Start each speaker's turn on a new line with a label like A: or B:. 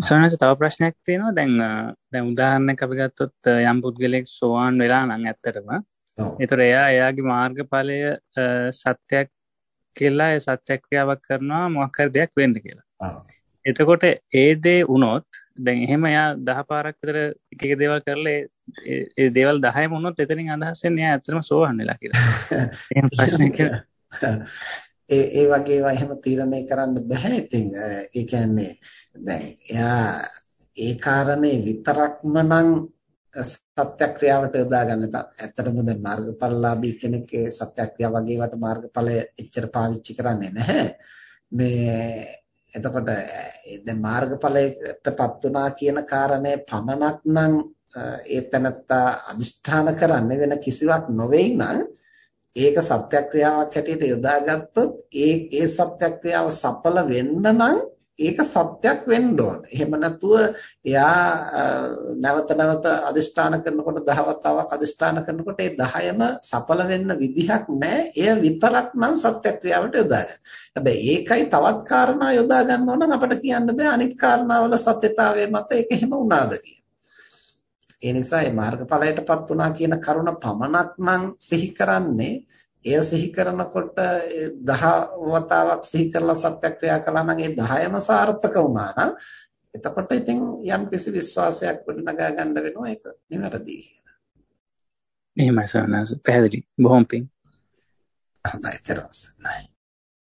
A: සෝනස තව ප්‍රශ්නයක් තියෙනවා දැන් දැන් උදාහරණයක් අපි ගත්තොත් යම් පුද්ගලෙක් සෝවාන් වෙලා නම් ඇත්තටම ඒතර එයා එයාගේ මාර්ගඵලය සත්‍යයක් කියලා ඒ සත්‍යක්‍රියාවක් කරනවා මොකක් හරි දෙයක් වෙන්න කියලා. එතකොට ඒ දේ වුණොත් දැන් එහෙම එයා දහ පාරක් විතර එක එක දේවල් කරලා ඒ දේවල් 10ම වුණොත් එතනින් අදහස් වෙන්නේ එයා ඇත්තටම සෝවන් වෙලා කියලා. එහෙම ප්‍රශ්නයක් කියලා.
B: ඒ ඒ වගේ ඒවා එහෙම තීරණය කරන්න බෑ. ඉතින් ඒ කියන්නේ දැන් එයා ඒ කාරණේ විතරක්ම නම් සත්‍යක්‍රියාවට යොදා ගන්න. ඇත්තටම දැන් මාර්ගඵලලාභී කෙනෙක් ඒ සත්‍යක්‍රියාව වගේ වට මාර්ගඵලය එච්චර පාවිච්චි කරන්නේ නැහැ. මේ එතකොට දැන් මාර්ගඵලයටපත් වුණා කියන කාරණය පමණක් නම් ඒ තැනත්තා අදිෂ්ඨාන කරන්නේ වෙන කිසිවක් නොවේයි නම් ඒක සත්‍යක්‍රියාවක් හැටියට යොදාගත්තොත් ඒ ඒ සත්‍යක්‍රියාව සඵල වෙන්න නම් ඒක සත්‍යක් වෙන්න ඕන. එහෙම නැතුව එයා නැවත නැවත අදිෂ්ඨාන කරනකොට දහවතාවක් අදිෂ්ඨාන කරනකොට ඒ 10ම සඵල වෙන්න විදිහක් නැහැ. එය විතරක් නම් සත්‍යක්‍රියාවට යොදා ගන්න. හැබැයි ඒකයි තවත් කාරණා යොදා ගන්නවා නම් අපිට කියන්න බෑ අනිත් කාරණාවල සත්‍යතාවය මත ඒක එහෙම වුණාද ඒ නිසා මේ මාර්ගඵලයටපත් වුණා කියන කරුණ පමණක් නම් සිහි කරන්නේ එය සිහි කරනකොට දහ වතාවක් සිහි කරලා සත්‍යක්‍රියා කළා නම් ඒ 10ම සාර්ථක වුණා නම් එතකොට ඉතින් යම් කිසි විශ්වාසයක් ගොඩනගා ගන්න වෙනවා ඒක නිවැරදි කියලා.
A: එහෙමයි සවනස් පැහැදිලි. බොහොම පිං.
B: හොඳයි. නයි.